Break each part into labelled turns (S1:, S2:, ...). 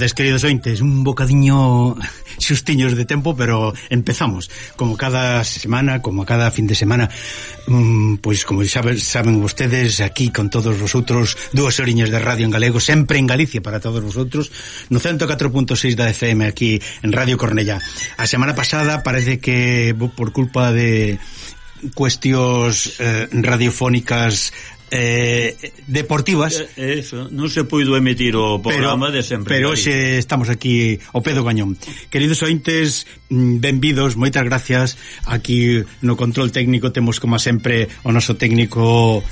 S1: tardes, queridos ointes. Un bocadiño xustiños de tempo, pero empezamos. Como cada semana, como cada fin de semana, um, pois como saben, saben vostedes, aquí con todos vosotros, dúas oriñas de radio en galego, sempre en Galicia para todos vosotros, no 104.6 da FM aquí en Radio Cornella. A semana pasada parece que por culpa de cuestións eh, radiofónicas eh, deportivas
S2: eh, eh, Eso, non se puido emitir o programa
S1: pero,
S2: de sempre
S1: Pero hoxe estamos aquí o pedo gañón. Queridos ointes, mm, benvidos, moitas gracias Aquí no control técnico temos como sempre o noso técnico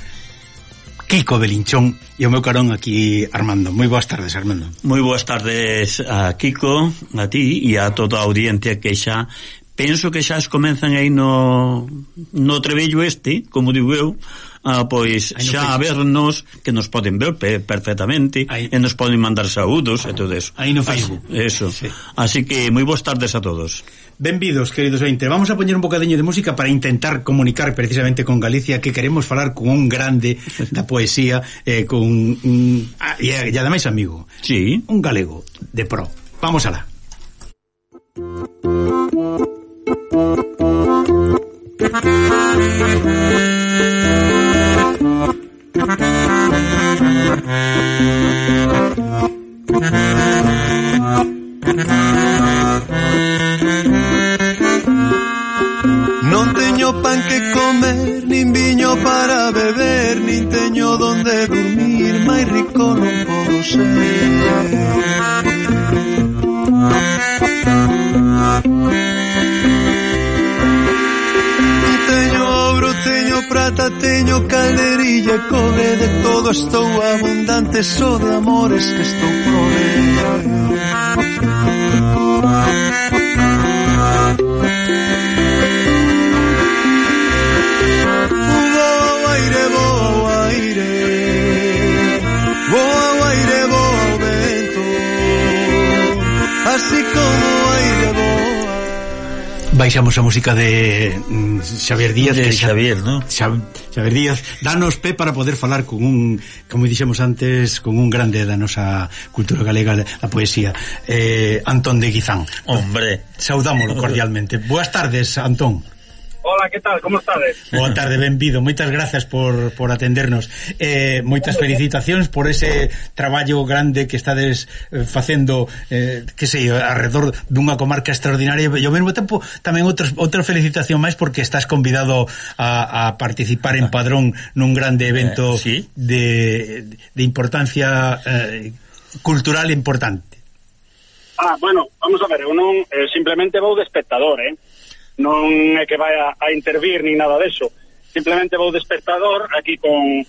S1: Kiko Belinchón e o meu carón aquí Armando. Moi boas tardes, Armando.
S2: Moi boas tardes a Kiko, a ti e a toda a audiencia que xa penso que xa es comenzan aí no no trebello este, como digo eu, ah, pois Ay, no xa Facebook. a vernos que nos poden ver pe perfectamente Ay. e nos poden mandar saúdos e todo eso.
S1: Aí no Facebook.
S2: Eso. Sí. Así que moi boas tardes a todos.
S1: Benvidos, queridos ointes. Vamos a poñer un bocadiño de música para intentar comunicar precisamente con Galicia que queremos falar con un grande da poesía, eh, con un... Ah, e, e ademais amigo.
S2: Sí.
S1: Un galego de pro. Vamos alá. Thank you.
S3: Non teño pan que comer, nin viño para beber, nin teño donde dormir, máis rico non podo ser. Teño prata, teño calderilla, cobre de todo estou abundante, só de amores que estou provendo.
S1: baixamos a música de mm, Xavier Díaz
S2: de Xavier, ¿no?
S1: Xavier Díaz danos pé para poder falar con un como dixemos antes, con un grande da nosa cultura galega, da poesía eh, Antón de Guizán.
S2: Hombre,
S1: saudámolo cordialmente. Boas tardes Antón.
S4: Hola, que tal? Como estades?
S1: Boa tarde, benvido. Moitas grazas por, por atendernos. Eh, moitas felicitacións por ese traballo grande que estades eh, facendo, eh, que sei, alrededor dunha comarca extraordinaria. E ao mesmo tempo, tamén outros, outra felicitación máis porque estás convidado a, a participar en Padrón nun grande evento
S2: eh, sí.
S1: de, de importancia eh, cultural importante.
S4: Ah, bueno, vamos a ver, eu non, eh, simplemente vou de espectador, eh? non é que vai a, a intervir ni nada deso. Simplemente vou de espectador aquí con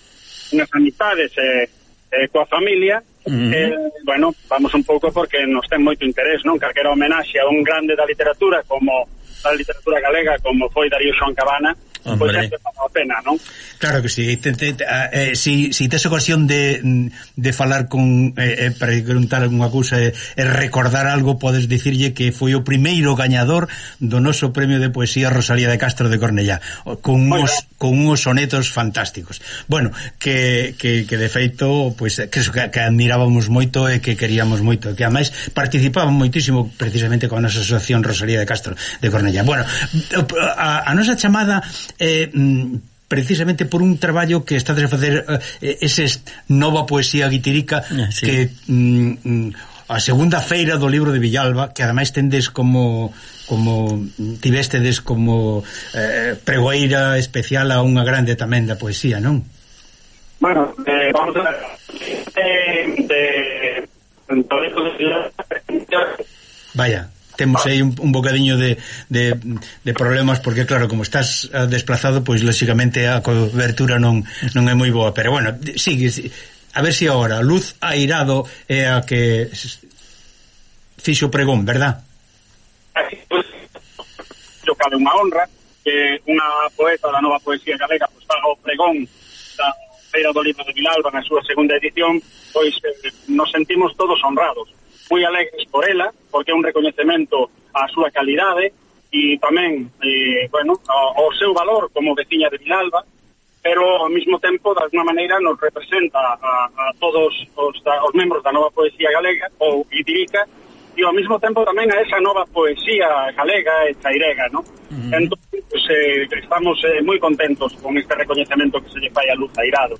S4: unhas amistades e, eh, eh, coa familia.
S2: Mm.
S4: Eh, bueno, vamos un pouco porque nos ten moito interés, non? Calquera homenaxe a un grande da literatura como da literatura galega como foi Darío Xoan Cabana pois
S2: Hombre.
S4: pois a pena, non?
S1: Claro que si, sí. Eh, eh, si, si tes ocasión de, de falar con eh, eh, preguntar unha cousa eh, e eh, recordar algo, podes dicirlle que foi o primeiro gañador do noso premio de poesía Rosalía de Castro de Cornellá, con uns, con uns sonetos fantásticos. Bueno, que, que, que de feito pois, eh, pues, que, que admirábamos moito e que queríamos moito, que ademais participaba moitísimo precisamente con a nosa asociación Rosalía de Castro de Cornellá Bueno, a, a nosa chamada eh, precisamente por un traballo que estades a facer eh, eses nova poesía guitirica
S2: sí.
S1: que mm, a segunda feira do libro de Villalba que ademais tendes como como tivestedes como eh, pregoeira especial a unha grande tamén da poesía, non?
S4: Bueno, eh, vamos a ver eh, de, de, de,
S1: Vaya temos aí un, un bocadiño de, de, de problemas porque claro, como estás eh, desplazado, pois lóxicamente a cobertura non, non é moi boa, pero bueno, sí, a ver se si agora, Luz Airado é a que fixo pregón, verdad?
S4: Así, pues, yo cabe unha honra que unha poeta da nova poesía galega pues, faga o pregón da Feira do Libro de Vilalba na súa segunda edición, pois eh, nos sentimos todos honrados moi alegres por ela, porque é un recoñecemento á súa calidade e tamén, eh, bueno, ao, ao seu valor como veciña de Vilalba, pero ao mesmo tempo, de alguna maneira, nos representa a, a todos os, da, os membros da nova poesía galega ou itirica, e ao mesmo tempo tamén a esa nova poesía galega e tairega, non? Uh -huh. Entón, pues, eh, estamos eh, moi contentos con este recoñecemento que se lle fai a Luz Airado.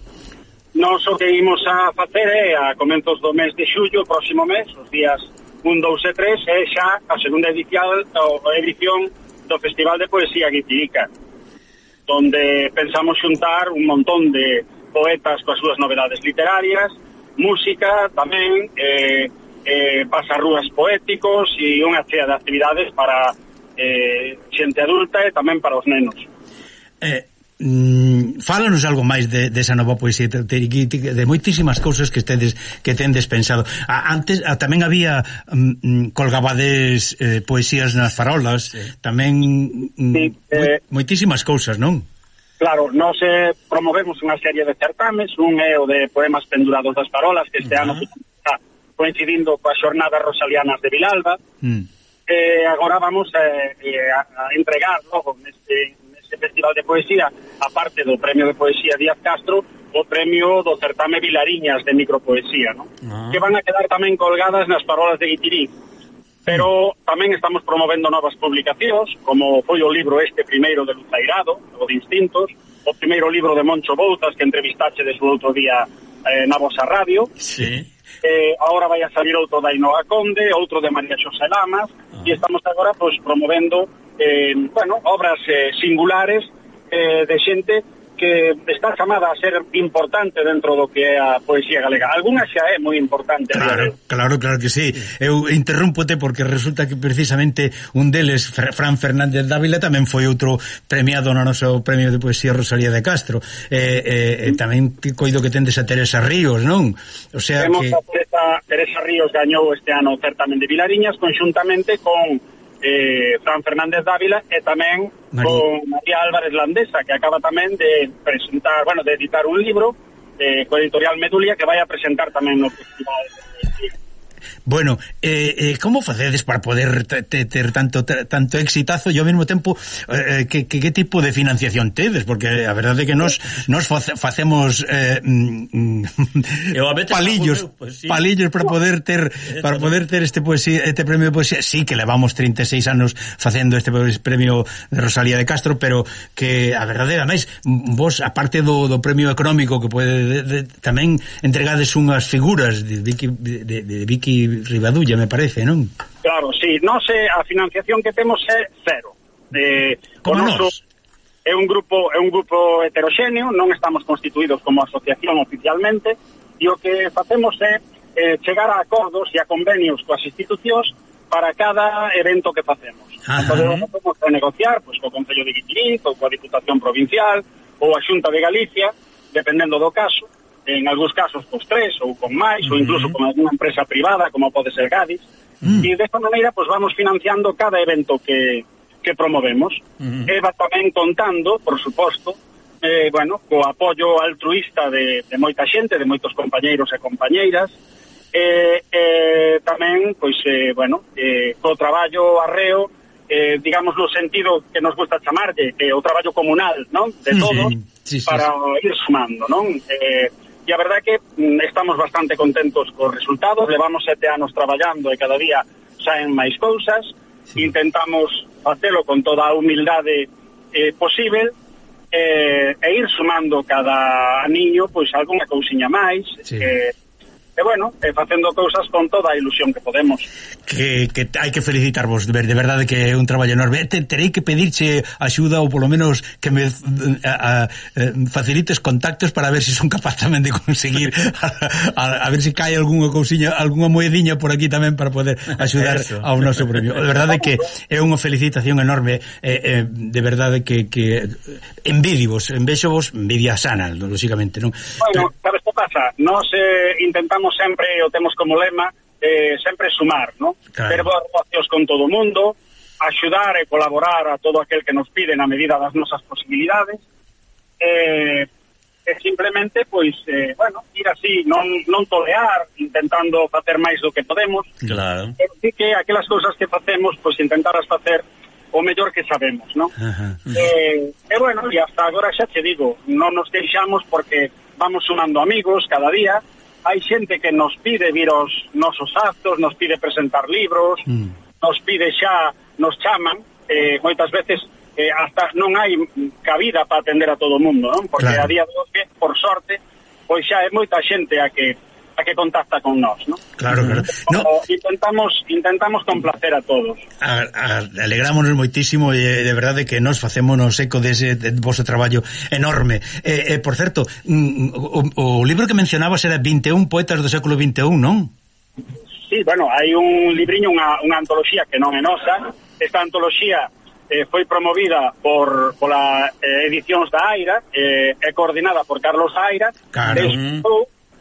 S4: Nos o que imos a facer é a comenzos do mes de xullo, próximo mes, os días 1, 2 e 3, é xa a segunda edición, a edición do Festival de Poesía Guitirica, onde pensamos xuntar un montón de poetas coas súas novedades literarias, música tamén, eh, eh, pasarrúas poéticos e unha chea de actividades para eh, xente adulta e tamén para os nenos.
S1: Eh, mm, fálanos algo máis de, desa de nova poesía de, de moitísimas cousas que tedes que tendes pensado. A, antes a, tamén había mm, mm, colgabades eh, poesías nas farolas, sí. tamén mm, sí, eh, moitísimas cousas, non?
S4: Claro, nós eh, promovemos unha serie de certames, un é o de poemas pendurados das farolas que este uh -huh. ano está coincidindo coas xornadas rosalianas de Vilalba. Mm. Eh, agora vamos eh, eh a, a entregar logo neste este Festival de Poesía, aparte do Premio de Poesía Díaz Castro, o premio do certame Vilariñas de micropoesía, ¿no? Ah. que van a quedar tamén colgadas nas parolas de Guitirí. Pero tamén estamos promovendo novas publicacións, como foi o libro este primeiro de Luzairado, o de Instintos, o primeiro libro de Moncho Boutas, que entrevistache de outro día eh, na vosa radio.
S1: Sí.
S4: Eh, agora vai a salir outro da Inoa Conde, outro de María Xosé Lamas, ah. e estamos agora pois, promovendo eh, bueno, obras eh, singulares eh, de xente que está chamada a ser importante dentro do que é a poesía galega. Alguna xa é moi importante.
S1: Claro, claro, claro que sí. Eu interrúmpote porque resulta que precisamente un deles, Fran Fernández Dávila, tamén foi outro premiado no noso premio de poesía Rosalía de Castro. Eh, eh, eh tamén coido que tendes a Teresa Ríos, non?
S4: O sea Temos que... a Teresa, Teresa Ríos gañou este ano o certamen de Vilariñas conxuntamente con eh, Fran Fernández Dávila e tamén María. con María Álvarez Landesa, que acaba tamén de presentar, bueno, de editar un libro eh, co editorial Medulia que vai a presentar tamén no festival.
S1: Bueno, eh, eh, como facedes para poder ter tanto tanto exitazo e ao mesmo tempo eh, eh, que, que, que tipo de financiación tedes? Porque a verdade é que nos nos facemos eh, mm, palillos, pues, sí. palillos para poder ter para poder ter este poesía, este premio de poesía. Sí que levamos 36 anos facendo este premio de Rosalía de Castro, pero que a verdade, ademais, vos aparte do, do premio económico que pode de, de, tamén entregades unhas figuras de Vicky de, de, de Vicky Ribadulla, me parece, non?
S4: Claro, sí, non se a financiación que temos é cero.
S1: Eh, Como nos?
S4: é un grupo é un grupo heteroxéneo, non estamos constituídos como asociación oficialmente, e o que facemos é eh, chegar a acordos e a convenios coas institucións para cada evento que facemos. Entón, podemos negociar pois, co Concello de Guitiriz, ou coa Diputación Provincial, ou a Xunta de Galicia, dependendo do caso, en algúns casos cos tres ou con máis, ou incluso con alguna empresa privada, como pode ser Gadis, mm. e desta maneira pois, vamos financiando cada evento que, que promovemos. Mm. E va tamén contando, por suposto, eh, bueno, co apoio altruista de, de moita xente, de moitos compañeiros e compañeiras, eh, eh, tamén, pois, eh, bueno, eh, co traballo arreo, eh, digamos no sentido que nos gusta chamarlle, que eh, o traballo comunal, non? De todos, sí, sí, sí, para ir sumando, non? Eh, E a verdade é que mm, estamos bastante contentos cos resultados, levamos sete anos traballando e cada día saen máis cousas, sí. intentamos facelo con toda a humildade eh, posible eh, e ir sumando cada niño pois algunha cousiña máis, sí. eh, e bueno, e facendo cousas con toda a ilusión que podemos.
S1: Que, que hai que felicitarvos, de, de verdade que é un traballo enorme. Te, terei que pedirche axuda ou polo menos que me a, a, eh, facilites contactos para ver se si son capaz tamén de conseguir a, a, a ver se si cae algunha cousiña, algunha moediña por aquí tamén para poder axudar ao noso premio. De verdade que é unha felicitación enorme, eh, eh, de verdade que, que envidivos, envexovos, envidia sana, lógicamente, non?
S4: Bueno, sabes que pasa? Nos eh, intentamos sempre o temos como lema, eh, sempre sumar, no? Claro. Ter boas relacións con todo o mundo, axudar e colaborar a todo aquel que nos pide na medida das nosas posibilidades, eh, e simplemente, pois, eh, bueno, ir así, non, non tolear, intentando facer máis do que podemos,
S1: claro.
S4: e sí que aquelas cousas que facemos, pois, intentarás facer o mellor que sabemos, non?
S1: Ajá.
S4: eh, e, bueno, e hasta agora xa te digo, non nos deixamos porque vamos sumando amigos cada día, hai xente que nos pide vir os nosos actos, nos pide presentar libros,
S1: mm.
S4: nos pide xa, nos chaman, eh, moitas veces eh, hasta non hai cabida para atender a todo o mundo, non? Porque
S1: claro.
S4: a día de hoxe, por sorte, pois xa é moita xente a que hasta que contacta con nós, ¿no?
S1: Claro, claro. No.
S4: Intentamos intentamos complacer a todos.
S1: A, a, alegrámonos moitísimo e de verdade que nos facémonos eco dese de vosso traballo enorme. Eh, eh, por certo, mm, o, o libro que mencionabas era 21 poetas do século 21, non?
S4: Sí, bueno, hai un libriño, unha, unha antoloxía que non é nosa. Esta antoloxía eh, foi promovida por pola eh, edicións da Aira, eh, é coordinada por Carlos Aira,
S1: claro.
S4: e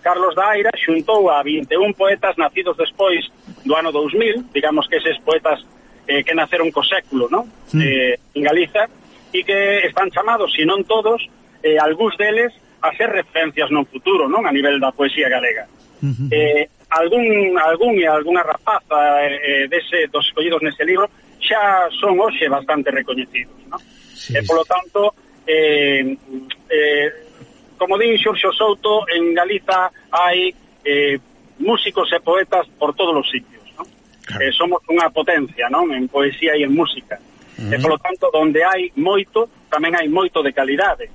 S4: Carlos da Aira xuntou a 21 poetas nacidos despois do ano 2000, digamos que eses poetas eh, que naceron co século, non?
S1: Sí.
S4: Eh, en Galiza, e que están chamados, se non todos, eh, algúns deles a ser referencias no futuro, non? A nivel da poesía galega. Uh -huh. eh, algún, algún e algunha rapaza eh, dese, dos escollidos nese libro xa son hoxe bastante recoñecidos, non?
S1: Sí.
S4: E, eh, polo tanto, eh, eh, como din Xurxo Souto, en Galiza hai eh, músicos e poetas por todos os sitios. ¿no?
S1: Claro.
S4: Eh, somos unha potencia non en poesía e en música. Uh -huh. E, polo tanto, onde hai moito, tamén hai moito de calidade.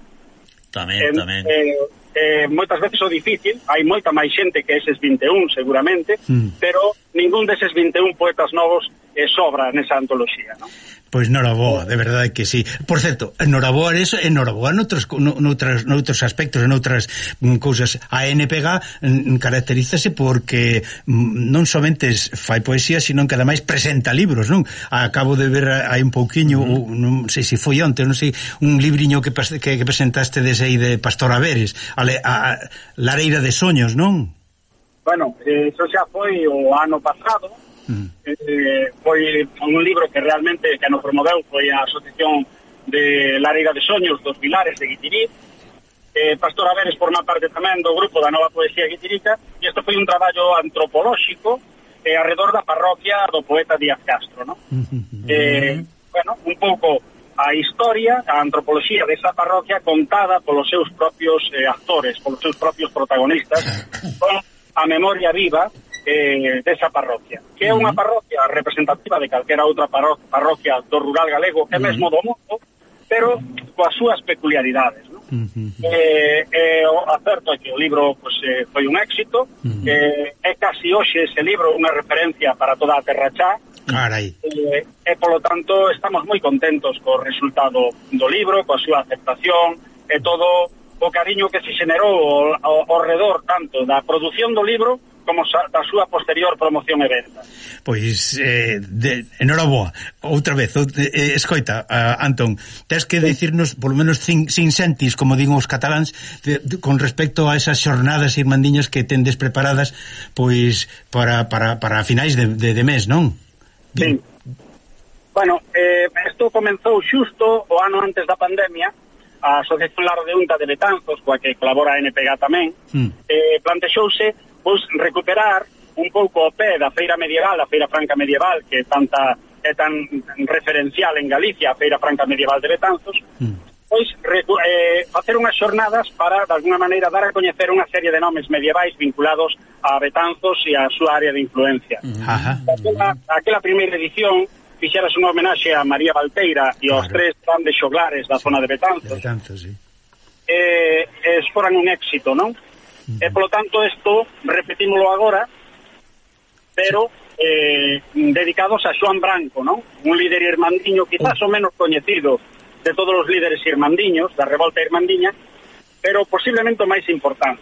S2: Tamén,
S4: en,
S2: tamén.
S4: Eh, eh, moitas veces o difícil, hai moita máis xente que eses 21 seguramente,
S1: mm.
S4: pero ningún deses 21 poetas novos eh, sobra nesa antoloxía, non?
S1: Pois noraboa, de verdade que sí. Por certo, noraboa eso, e noraboa noutros, noutros, noutros aspectos, noutras mm, cousas. A NPG mm, caracterízase porque mm, non somente fai poesía, sino que ademais presenta libros, non? Acabo de ver hai un pouquiño, uh -huh. non sei se foi onte, non sei, un libriño que, que, que presentaste dese aí de Pastora Veres, a, a Lareira de Soños, non?
S4: Bueno, eh, eso xa foi o ano pasado,
S1: mm.
S4: eh, foi un libro que realmente que nos promoveu foi a Asociación de Lareira de Soños dos Pilares de Guitiriz eh, Pastor Averes forma parte tamén do grupo da Nova Poesía Guitirica e isto foi un traballo antropolóxico eh, alrededor da parroquia do poeta Díaz Castro no? eh, bueno, un pouco a historia, a antropoloxía desa parroquia contada polos seus propios eh, actores, polos seus propios protagonistas con a memoria viva eh, desa parroquia, que é unha parroquia representativa de calquera outra parroquia do rural galego, que é mesmo do mundo, pero coas súas peculiaridades. ¿no? Uh -huh. eh, eh, o acerto é que o libro pues, eh, foi un éxito, uh -huh. eh, é casi hoxe ese libro unha referencia para toda a Terra Chá,
S1: Carai.
S4: Eh, e, polo tanto, estamos moi contentos co resultado do libro, coa súa aceptación, e todo o cariño que se generou ao, ao redor tanto da produción do libro como sa, da súa posterior promoción e venta.
S1: Pois, eh, de, enhoraboa, outra vez, eh, escoita, uh, Antón, tens que sí. dicirnos, polo menos, cin, sin sentis, como digo os cataláns, de, de, con respecto a esas xornadas irmandiñas que tendes preparadas, pois, para, para, para finais de, de, de mes, non? Bien.
S4: Sí. Bueno, eh, isto comenzou xusto o ano antes da pandemia, a Asociación Lar de Unta de Betanzos, coa que colabora a NPG tamén,
S1: mm.
S4: eh, plantexouse pois recuperar un pouco o pé da feira medieval, a feira franca medieval, que tanta é tan referencial en Galicia, a feira franca medieval de Betanzos,
S1: mm.
S4: pois recu eh, facer unhas xornadas para, de alguna maneira, dar a coñecer unha serie de nomes medievais vinculados a Betanzos e a súa área de influencia.
S1: Mm.
S4: Aquela, aquela primeira edición fixeras unha homenaxe a María Valteira e aos
S1: claro.
S4: tres grandes xoglares da sí, zona de Betanzos.
S1: Betanzos, sí.
S4: Eh, es foran un éxito, non? E, eh, polo tanto, isto repetímolo agora, pero eh, dedicados a Xoan Branco, non? Un líder irmandiño, quizás o menos coñecido de todos os líderes irmandiños, da revolta irmandiña, pero posiblemente o máis importante.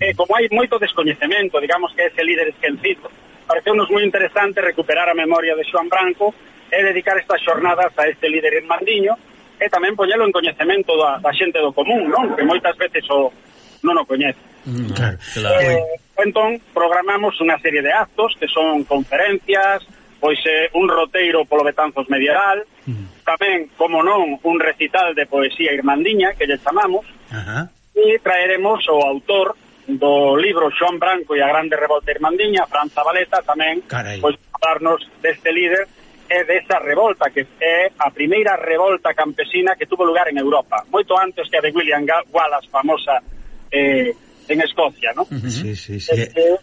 S4: Eh, como hai moito descoñecemento, digamos que ese líder esquencito, parece nos moi interesante recuperar a memoria de Xoan Branco e dedicar estas xornadas a este líder irmandiño e tamén poñelo en coñecemento da, da xente do común, non? Que moitas veces o, non o coñece.
S2: Mm,
S1: claro,
S2: claro.
S4: Eh, entón, programamos unha serie de actos que son conferencias, pois eh, un roteiro polo Betanzos medieval, mm. tamén, como non, un recital de poesía irmandiña, que lle chamamos,
S1: Ajá.
S4: e traeremos o autor do libro Xoan Branco e a Grande Revolta Irmandiña, Franza Valeta, tamén,
S1: Carai.
S4: pois, falarnos deste líder é desa revolta que é a primeira revolta campesina que tuvo lugar en Europa, moito antes que a de William Wallace famosa eh, en Escocia, ¿no?
S1: Sí, sí, sí.
S4: Eh,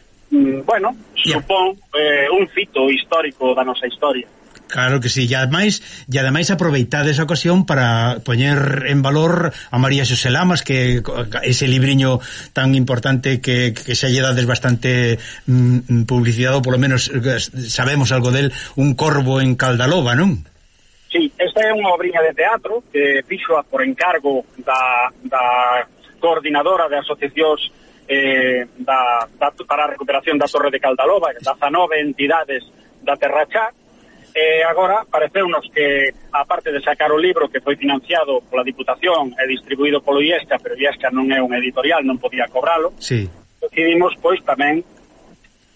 S4: bueno, supón eh, un fito histórico da nosa historia.
S1: Claro que sí, e ademais, e ademais aproveitades a ocasión para poñer en valor a María Xosé Lamas que ese libriño tan importante que, que xa lle dades bastante mm, publicidade, polo menos eh, sabemos algo del, Un corvo en Caldaloba, non?
S4: Sí, esta é unha obriña de teatro que fixo por encargo da, da coordinadora de asociacións eh, da, da, para a recuperación da Torre de Caldaloba, 19 entidades da Terrachá, e eh, agora pareceunos que, aparte de sacar o libro que foi financiado pola Diputación e distribuído polo IESCA, pero IESCA non é un editorial, non podía cobralo,
S1: sí.
S4: decidimos, pois, tamén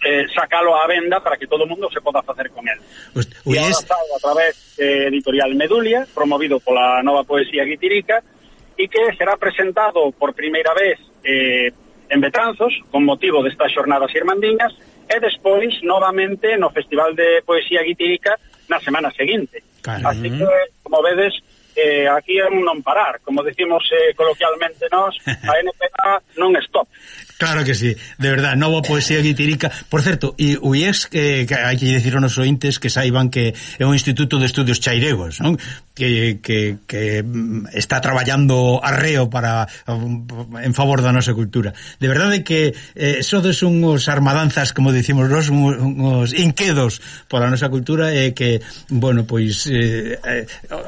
S4: eh, sacalo á venda para que todo o mundo se poda facer con él.
S1: O
S4: E agora a través de eh, Editorial Medulia, promovido pola nova poesía guitirica, e que será presentado por primeira vez eh, en Betanzos, con motivo destas xornadas irmandiñas, e despois, novamente, no Festival de Poesía Guitírica na semana seguinte.
S1: Caramba.
S4: Así que, como vedes, eh, aquí é un non parar, como decimos eh, coloquialmente nós, a NPA non stop.
S1: Claro que sí, de verdad, nova poesía guitirica. Por certo, e o IES, eh, que hai que dicir aos ointes que saiban que é un instituto de estudios chairegos, non? que, que, que está traballando arreo para en favor da nosa cultura. De verdade que eh, sodes unhos armadanzas, como dicimos nós, unhos inquedos pola nosa cultura e que, bueno, pois eh,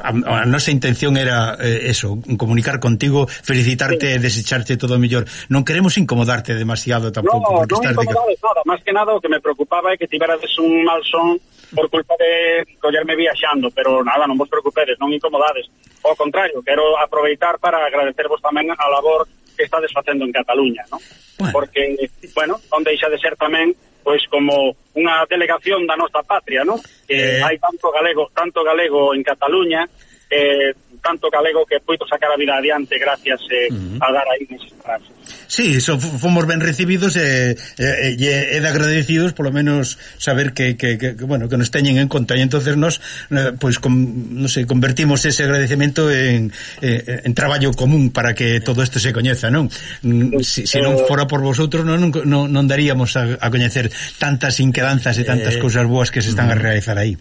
S1: a, a nosa intención era eh, eso, comunicar contigo, felicitarte sí. e desecharte todo o mellor. Non queremos incomodarte demasiado tampouco.
S4: No, non incomodades de... nada, máis que nada o que me preocupaba é que tiverades un mal son por culpa de collerme viaxando, pero nada, non vos preocupedes, non incomodades. Ao contrario, quero aproveitar para agradecervos tamén a labor que estades facendo en Cataluña, ¿no? Bueno. Porque, bueno, non deixa de ser tamén pois como unha delegación da nosa patria, ¿no? Que eh... hai tanto galego, tanto galego en Cataluña, eh, tanto galego que poito sacar a vida adiante gracias eh, uh -huh. a dar aí frases.
S1: Sí, so, fomos ben recibidos e eh, eh, eh, de agradecidos polo menos saber que, que, que, que bueno que nos teñen en conta e entonces nos eh, pois pues, com, non sei, sé, convertimos ese agradecemento en, eh, eh, en traballo común para que todo isto se coñeza, non? Mm, si, si non eh, fora por vosotros non, non, non daríamos a, a coñecer tantas inquedanzas e tantas eh, cousas boas que se están a realizar aí.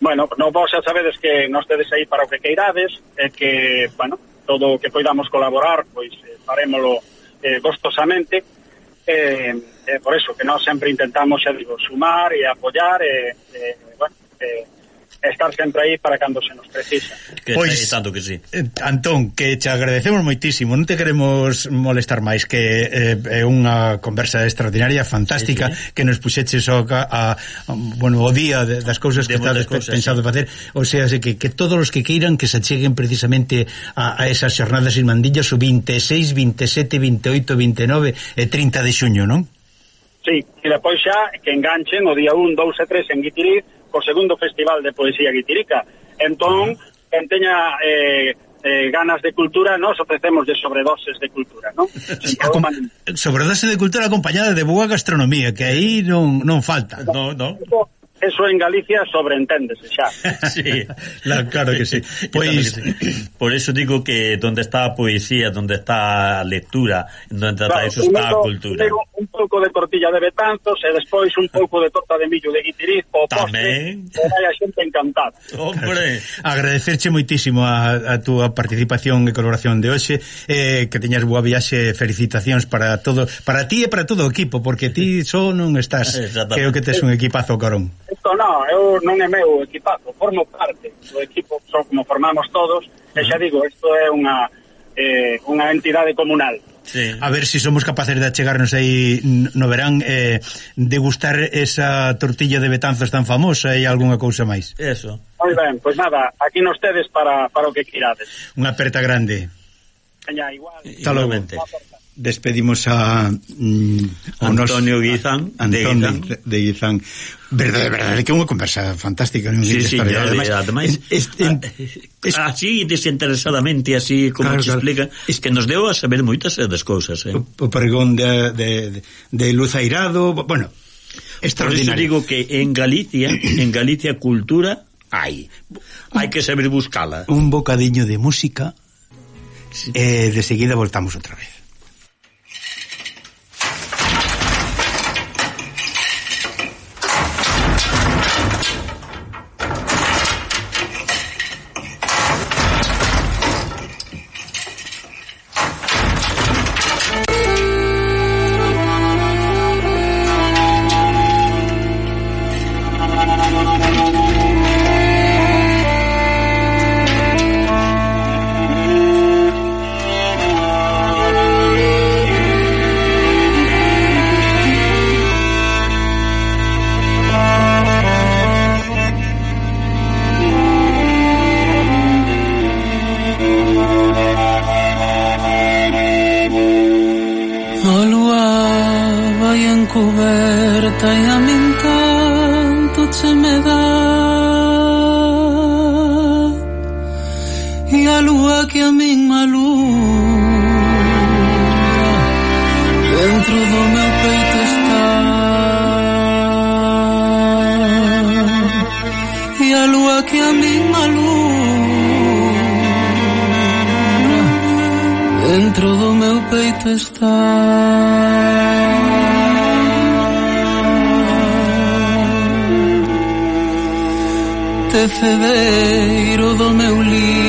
S4: Bueno, no vos xa sabedes que nos tedes aí para o que queirades e que, bueno, todo o que poidamos colaborar, pois eh, farémolo eh, gostosamente. Eh, eh, por eso, que nós sempre intentamos, xa digo, sumar e apoiar e, eh, eh, bueno, eh, estar sempre aí para cando se nos precisa.
S2: Que pois, tanto que sí.
S1: Eh, Antón, que te agradecemos moitísimo, non te queremos molestar máis, que eh, é unha conversa extraordinaria, fantástica, sí, sí. que nos puxeches o, a, a, bueno, o día de, das cousas que estás pensado sí. facer, o sea, que, que todos os que queiran que se cheguen precisamente a, a esas xornadas irmandillas o 26, 27, 28, 29 e 30 de xuño, non?
S4: Sí, e depois xa que enganchen o día 1, 2 e 3 en Guitiriz co segundo Festival de Poesía Guitirica. Entón, quen teña eh, eh, ganas de cultura, nos ofrecemos de sobredoses de cultura, non?
S1: Sí, entón, sobredose de cultura acompañada de boa gastronomía, que aí non, non falta.
S2: No, no.
S4: Entón, eso en Galicia sobreenténdese xa.
S2: sí, la, claro que sí. Pois, claro sí. por eso digo que donde está a poesía, donde está a lectura, donde está claro, eso está a cultura.
S4: Digo, un pouco de tortilla de betanzos e despois un pouco de torta de millo de guitiriz o postre, poste, e vai a xente encantada.
S2: Hombre,
S1: agradecerche moitísimo a, a túa participación e colaboración de hoxe, eh, que teñas boa viaxe, felicitacións para todo, para ti e para todo o equipo, porque ti só non estás, creo que tes un equipazo carón.
S4: Isto non, eu non é meu equipazo, formo parte do equipo, só como formamos todos, e xa digo, isto é unha eh, unha entidade comunal.
S1: Sí. A ver se si somos capaces de achegarnos aí no verán eh, degustar esa tortilla de Betanzos tan famosa e algunha cousa máis.
S2: Eso.
S4: Moi ben, pois pues nada, aquí nos tedes para, para o que quirades.
S1: Unha aperta grande.
S4: Veña, igual.
S1: Hasta logo despedimos a, mm, a
S2: Antonio Guizán,
S1: a, Antonio de Guizán, de Guizán. Verdade, verdade, que é unha conversa fantástica, non?
S2: Sí, sí, ya, ademais, ademais es, en, ah, es, así desinteresadamente, así como claro, te claro. explica, es, que nos deu a saber moitas eh, das cousas, eh.
S1: O, o pregón de, de, de Luz Airado, bueno,
S2: extraordinario. Por digo que en Galicia, en Galicia cultura hai. Hai que saber buscala.
S1: Un bocadiño de música sí. eh, de seguida voltamos outra vez.
S5: aberta e a min tanto che me dá e a lúa que a min malúa dentro do meu peito está. E a lúa que a min malúa dentro do meu peito está. de Fevereiro do meu livro